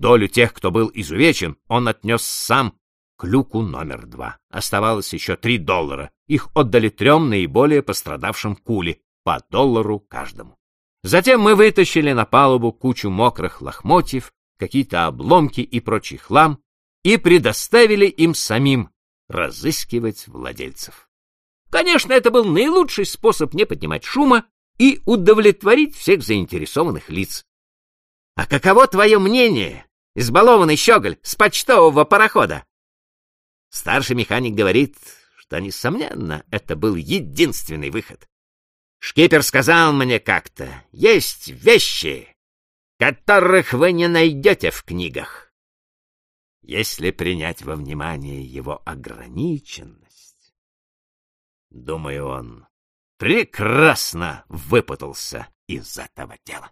Долю тех, кто был изувечен, он отнес сам к люку номер два. Оставалось еще три доллара. Их отдали трем наиболее пострадавшим кули, по доллару каждому. Затем мы вытащили на палубу кучу мокрых лохмотьев, какие-то обломки и прочий хлам и предоставили им самим разыскивать владельцев. Конечно, это был наилучший способ не поднимать шума и удовлетворить всех заинтересованных лиц. А каково твое мнение, избалованный щеголь с почтового парохода? Старший механик говорит, что, несомненно, это был единственный выход. Шкипер сказал мне как-то, есть вещи, которых вы не найдете в книгах. Если принять во внимание его ограниченность, думаю, он прекрасно выпутался из этого дела.